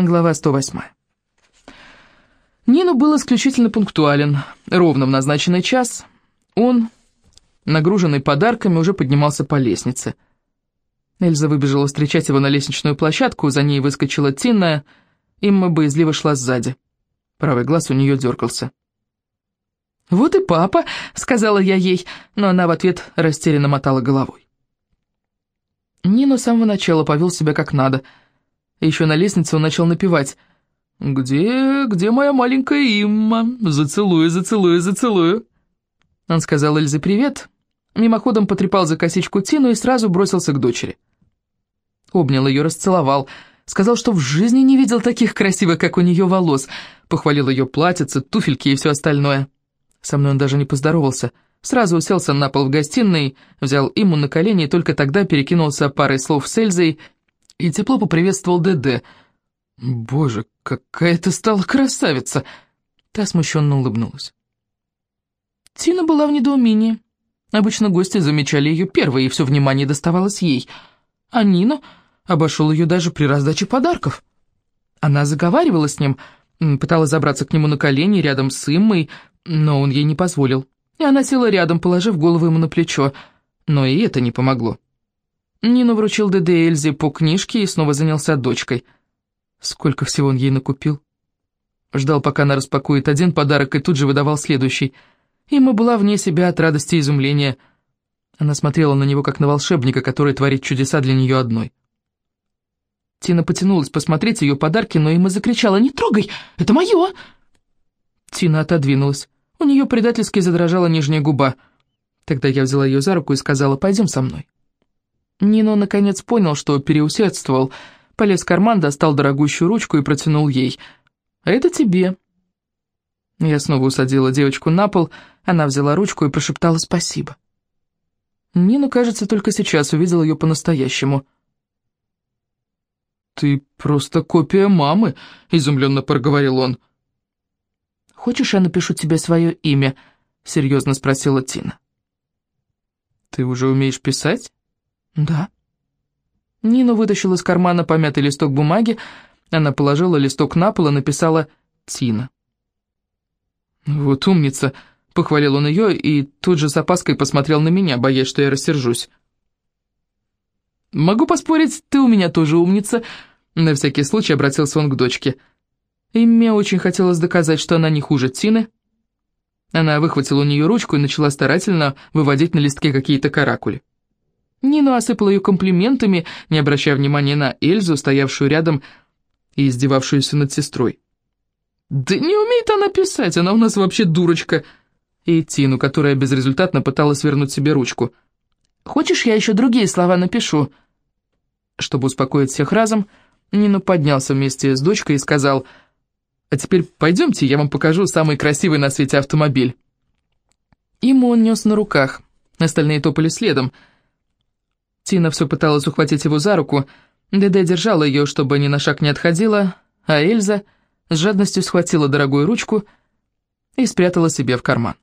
Глава 108. Нину был исключительно пунктуален. Ровно в назначенный час он, нагруженный подарками, уже поднимался по лестнице. Эльза выбежала встречать его на лестничную площадку, за ней выскочила Тинная, Имма боязливо шла сзади. Правый глаз у нее дергался. «Вот и папа», — сказала я ей, но она в ответ растерянно мотала головой. Нину с самого начала повел себя как надо — еще на лестнице он начал напевать. «Где, где моя маленькая Имма? Зацелую, зацелую, зацелую». Он сказал Эльзе привет, мимоходом потрепал за косичку Тину и сразу бросился к дочери. Обнял ее, расцеловал, сказал, что в жизни не видел таких красивых, как у нее волос, похвалил ее платьице, туфельки и все остальное. Со мной он даже не поздоровался, сразу уселся на пол в гостиной, взял Имму на колени и только тогда перекинулся парой слов с Эльзой и тепло поприветствовал ДД. «Боже, какая ты стала красавица!» Та смущенно улыбнулась. Тина была в недоумении. Обычно гости замечали ее первой, и все внимание доставалось ей. А Нина обошел ее даже при раздаче подарков. Она заговаривала с ним, пыталась забраться к нему на колени рядом с Иммой, но он ей не позволил. И она села рядом, положив голову ему на плечо, но и это не помогло. Нина вручил ДД Эльзе по книжке и снова занялся дочкой. Сколько всего он ей накупил. Ждал, пока она распакует один подарок, и тут же выдавал следующий. Има была вне себя от радости и изумления. Она смотрела на него, как на волшебника, который творит чудеса для нее одной. Тина потянулась посмотреть ее подарки, но Има закричала «Не трогай! Это мое!» Тина отодвинулась. У нее предательски задрожала нижняя губа. Тогда я взяла ее за руку и сказала «Пойдем со мной». Нино наконец понял, что переусердствовал, полез в карман, достал дорогущую ручку и протянул ей. «А это тебе». Я снова усадила девочку на пол, она взяла ручку и прошептала «спасибо». Нина, кажется, только сейчас увидел ее по-настоящему. «Ты просто копия мамы», — изумленно проговорил он. «Хочешь, я напишу тебе свое имя?» — серьезно спросила Тина. «Ты уже умеешь писать?» «Да». Нина вытащила из кармана помятый листок бумаги, она положила листок на пол и написала «Тина». «Вот умница», — похвалил он ее и тут же с опаской посмотрел на меня, боясь, что я рассержусь. «Могу поспорить, ты у меня тоже умница», — на всякий случай обратился он к дочке. И мне очень хотелось доказать, что она не хуже Тины. Она выхватила у нее ручку и начала старательно выводить на листке какие-то каракули. Нина осыпала ее комплиментами, не обращая внимания на Эльзу, стоявшую рядом и издевавшуюся над сестрой. «Да не умеет она писать, она у нас вообще дурочка!» И Тину, которая безрезультатно пыталась вернуть себе ручку. «Хочешь, я еще другие слова напишу?» Чтобы успокоить всех разом, Нину поднялся вместе с дочкой и сказал, «А теперь пойдемте, я вам покажу самый красивый на свете автомобиль». Ему он нес на руках, остальные топали следом – Тина все пыталась ухватить его за руку, Деде держала ее, чтобы ни на шаг не отходила, а Эльза с жадностью схватила дорогую ручку и спрятала себе в карман.